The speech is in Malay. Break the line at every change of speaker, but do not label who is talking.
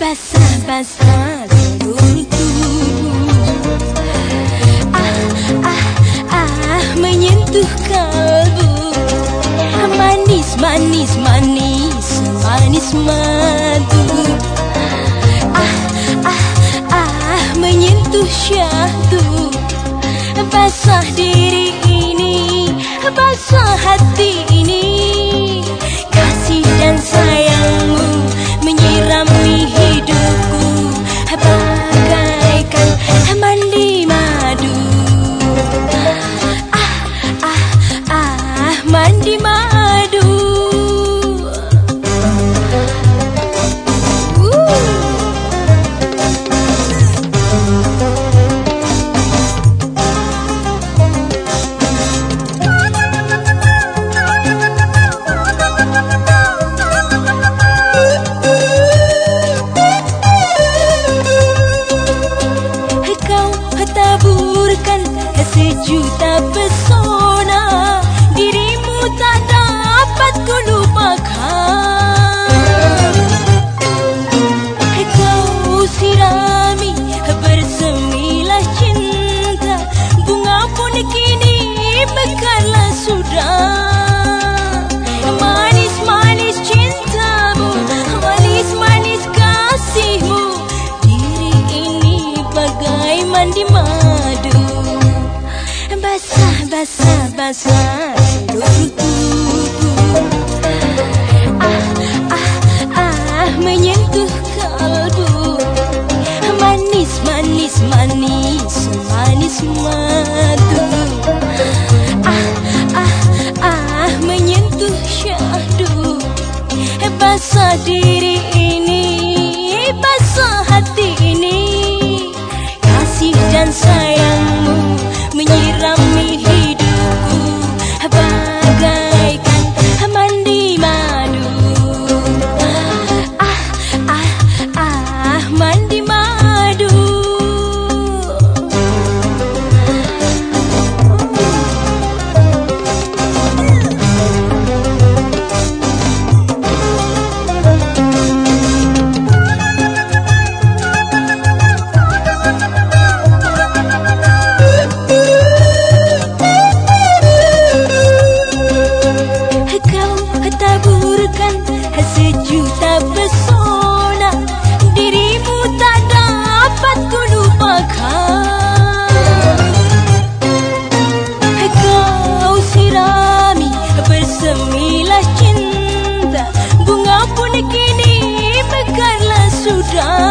basah-basah seluruh tubuh Ah, ah, ah, menyentuh kalbu. Manis, manis, manis, manis madu. Ah, ah, ah, menyentuh syahdu. Basah diri ini, basah hati sejuta pesona. Dirimu tak dapat ku lupakan Kau sirami bersemilah cinta. Bunga pun kini mekarlah sudah. Mandi madu basah-basah seluruh tubuh Ah, ah, ah menyentuh kalbu Manis, manis, manis, manis madu. Ah, ah, ah menyentuh syahdu Basah diri ya.